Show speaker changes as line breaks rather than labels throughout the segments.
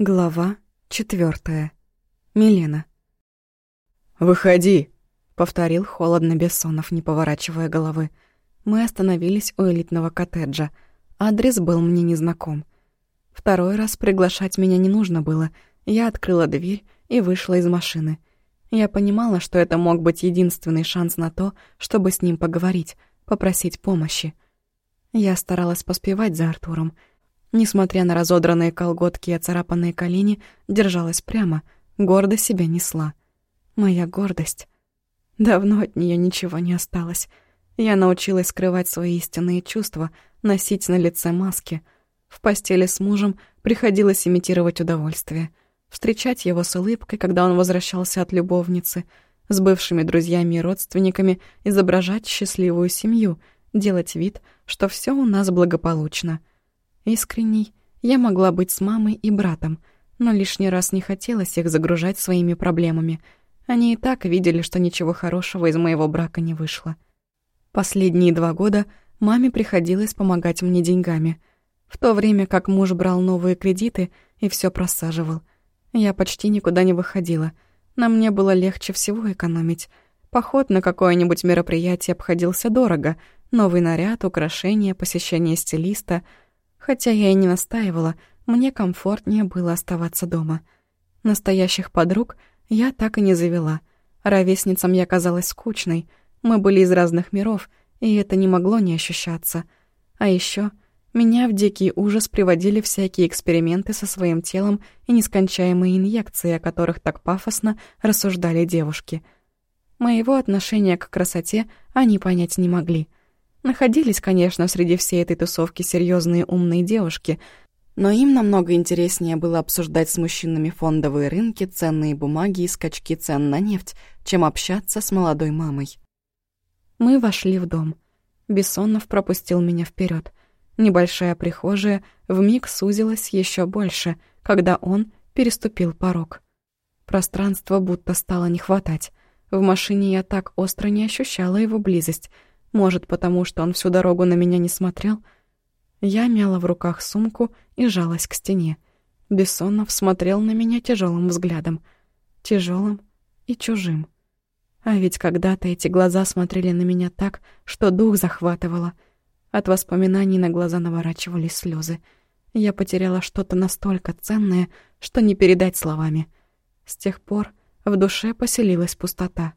Глава четвертая. Милена.
«Выходи!»
— повторил холодно Бессонов, не поворачивая головы. Мы остановились у элитного коттеджа. Адрес был мне незнаком. Второй раз приглашать меня не нужно было. Я открыла дверь и вышла из машины. Я понимала, что это мог быть единственный шанс на то, чтобы с ним поговорить, попросить помощи. Я старалась поспевать за Артуром — Несмотря на разодранные колготки и оцарапанные колени, держалась прямо, гордо себя несла. Моя гордость. Давно от нее ничего не осталось. Я научилась скрывать свои истинные чувства, носить на лице маски. В постели с мужем приходилось имитировать удовольствие. Встречать его с улыбкой, когда он возвращался от любовницы, с бывшими друзьями и родственниками изображать счастливую семью, делать вид, что все у нас благополучно — Искренней я могла быть с мамой и братом, но лишний раз не хотелось их загружать своими проблемами. Они и так видели, что ничего хорошего из моего брака не вышло. Последние два года маме приходилось помогать мне деньгами, в то время как муж брал новые кредиты и все просаживал. Я почти никуда не выходила. На мне было легче всего экономить. Поход на какое-нибудь мероприятие обходился дорого. Новый наряд, украшения, посещение стилиста — Хотя я и не настаивала, мне комфортнее было оставаться дома. Настоящих подруг я так и не завела. Ровесницам я казалась скучной. Мы были из разных миров, и это не могло не ощущаться. А еще меня в дикий ужас приводили всякие эксперименты со своим телом и нескончаемые инъекции, о которых так пафосно рассуждали девушки. Моего отношения к красоте они понять не могли — Находились, конечно, среди всей этой тусовки серьезные умные девушки, но им намного интереснее было обсуждать с мужчинами фондовые рынки, ценные бумаги и скачки цен на нефть, чем общаться с молодой мамой. Мы вошли в дом. Бессонов пропустил меня вперед. Небольшая прихожая вмиг сузилась еще больше, когда он переступил порог. Пространства будто стало не хватать. В машине я так остро не ощущала его близость — может, потому что он всю дорогу на меня не смотрел? Я мяла в руках сумку и жалась к стене. Бессонов смотрел на меня тяжелым взглядом. тяжелым и чужим. А ведь когда-то эти глаза смотрели на меня так, что дух захватывало. От воспоминаний на глаза наворачивались слезы. Я потеряла что-то настолько ценное, что не передать словами. С тех пор в душе поселилась пустота.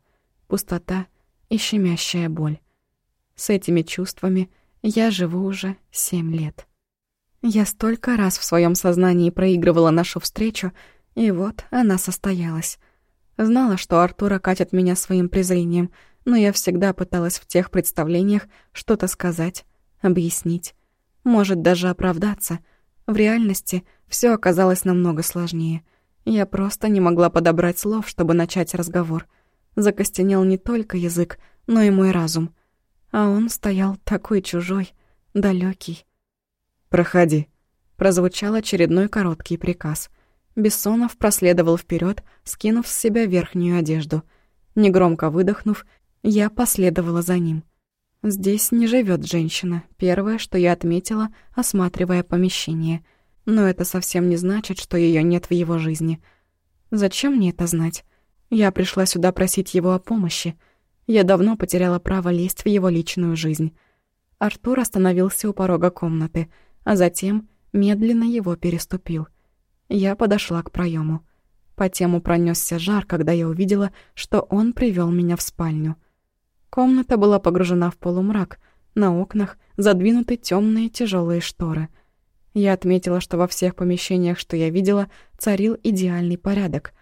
Пустота и щемящая боль. С этими чувствами я живу уже семь лет. Я столько раз в своем сознании проигрывала нашу встречу, и вот она состоялась. Знала, что Артура катит меня своим презрением, но я всегда пыталась в тех представлениях что-то сказать, объяснить, может даже оправдаться. В реальности все оказалось намного сложнее. Я просто не могла подобрать слов, чтобы начать разговор. Закостенел не только язык, но и мой разум — а он стоял такой чужой, далекий.
«Проходи», —
прозвучал очередной короткий приказ. Бессонов проследовал вперед, скинув с себя верхнюю одежду. Негромко выдохнув, я последовала за ним. Здесь не живет женщина, первое, что я отметила, осматривая помещение. Но это совсем не значит, что ее нет в его жизни. Зачем мне это знать? Я пришла сюда просить его о помощи. Я давно потеряла право лезть в его личную жизнь. Артур остановился у порога комнаты, а затем медленно его переступил. Я подошла к проему. По тему пронесся жар, когда я увидела, что он привел меня в спальню. Комната была погружена в полумрак, на окнах задвинуты темные тяжелые шторы. Я отметила, что во всех помещениях, что я видела, царил идеальный порядок,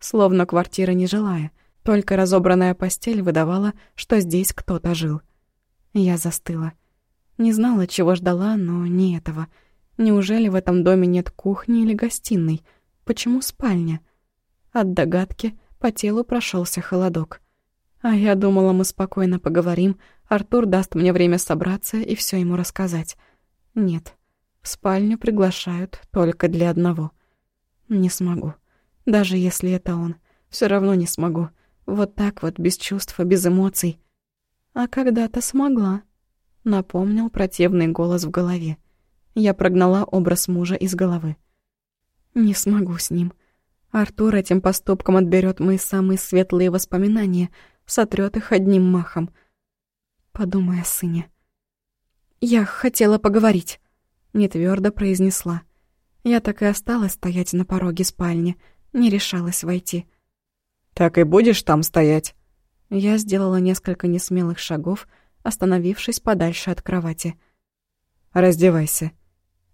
словно квартира нежилая — только разобранная постель выдавала, что здесь кто-то жил. Я застыла. Не знала, чего ждала, но не этого. Неужели в этом доме нет кухни или гостиной? Почему спальня? От догадки по телу прошелся холодок. А я думала, мы спокойно поговорим, Артур даст мне время собраться и все ему рассказать. Нет, в спальню приглашают только для одного. Не смогу. Даже если это он, все равно не смогу. Вот так вот, без чувства, без эмоций. А когда-то смогла. Напомнил противный голос в голове. Я прогнала образ мужа из головы. Не смогу с ним. Артур этим поступком отберет мои самые светлые воспоминания, сотрет их одним махом. Подумай о сыне. «Я хотела поговорить», — нетвёрдо произнесла. Я так и осталась стоять на пороге спальни, не решалась войти.
«Так и будешь там стоять?»
Я сделала несколько несмелых шагов, остановившись подальше от кровати.
«Раздевайся».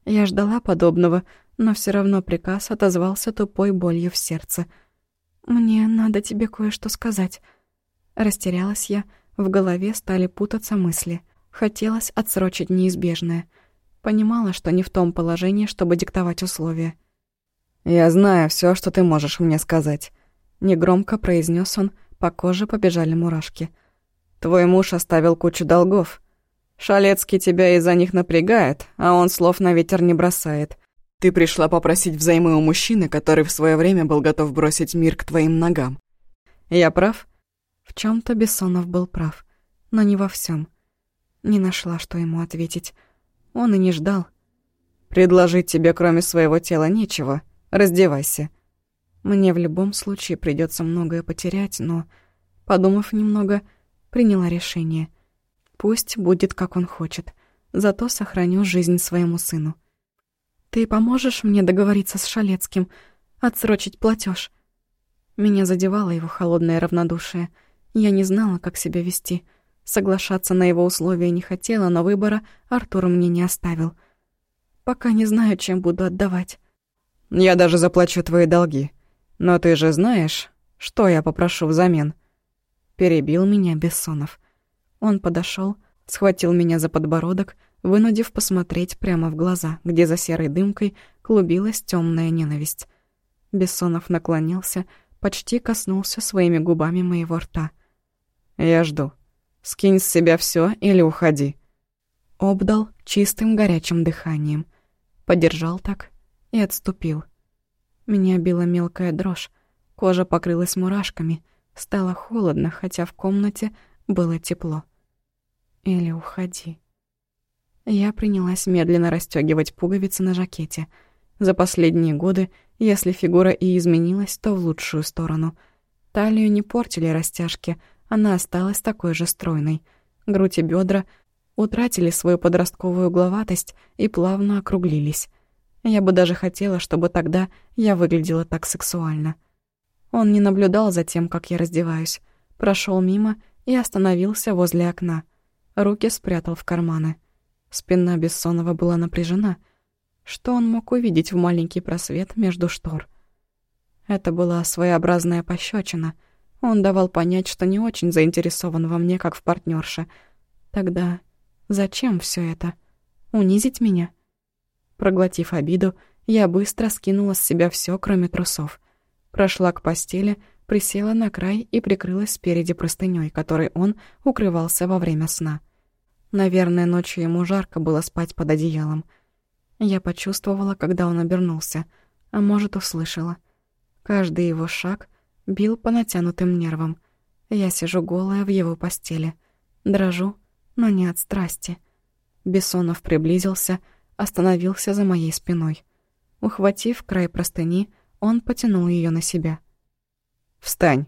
Я ждала подобного, но все равно приказ отозвался тупой болью в сердце. «Мне надо тебе кое-что сказать». Растерялась я, в голове стали путаться мысли. Хотелось отсрочить неизбежное. Понимала, что не в том положении, чтобы диктовать условия.
«Я знаю все, что ты можешь мне сказать», — негромко произнес он, по коже побежали мурашки. «Твой муж оставил кучу долгов. Шалецкий тебя из-за них напрягает, а он слов на ветер не бросает. Ты пришла попросить взаймы у мужчины, который в свое время был готов бросить мир к твоим ногам. Я прав?
В чем то Бессонов был прав, но не во всем. Не нашла, что ему ответить. Он и не ждал.
Предложить тебе, кроме своего тела, нечего. Раздевайся.
Мне в любом случае придется многое потерять, но, подумав немного, приняла решение. Пусть будет, как он хочет. Зато сохраню жизнь своему сыну. «Ты поможешь мне договориться с Шалецким, отсрочить платеж? Меня задевало его холодное равнодушие. Я не знала, как себя вести. Соглашаться на его условия не хотела, но выбора Артур мне не оставил. Пока не знаю, чем буду отдавать.
«Я даже заплачу твои долги. Но ты же знаешь, что я попрошу взамен?»
Перебил меня Бессонов. Он подошел, схватил меня за подбородок, вынудив посмотреть прямо в глаза, где за серой дымкой клубилась темная ненависть. Бессонов наклонился, почти коснулся своими губами моего рта.
«Я жду. Скинь с себя все или уходи».
Обдал чистым горячим дыханием. Подержал так и отступил. Меня била мелкая дрожь, кожа покрылась мурашками, стало холодно, хотя в комнате было тепло. Или уходи. Я принялась медленно расстёгивать пуговицы на жакете. За последние годы, если фигура и изменилась, то в лучшую сторону. Талию не портили растяжки, она осталась такой же стройной. Грудь и бедра утратили свою подростковую угловатость и плавно округлились. Я бы даже хотела, чтобы тогда я выглядела так сексуально. Он не наблюдал за тем, как я раздеваюсь. прошел мимо и остановился возле окна. Руки спрятал в карманы. Спина Бессонова была напряжена. Что он мог увидеть в маленький просвет между штор? Это была своеобразная пощечина. Он давал понять, что не очень заинтересован во мне, как в партнерше. Тогда зачем все это? Унизить меня? Проглотив обиду, я быстро скинула с себя все, кроме трусов. Прошла к постели, присела на край и прикрылась спереди простыней, которой он укрывался во время сна. Наверное, ночью ему жарко было спать под одеялом. Я почувствовала, когда он обернулся, а может, услышала. Каждый его шаг бил по натянутым нервам. Я сижу голая в его постели. Дрожу, но не от страсти. Бессонов приблизился, остановился за моей спиной. Ухватив край простыни, он потянул ее на себя.
«Встань!»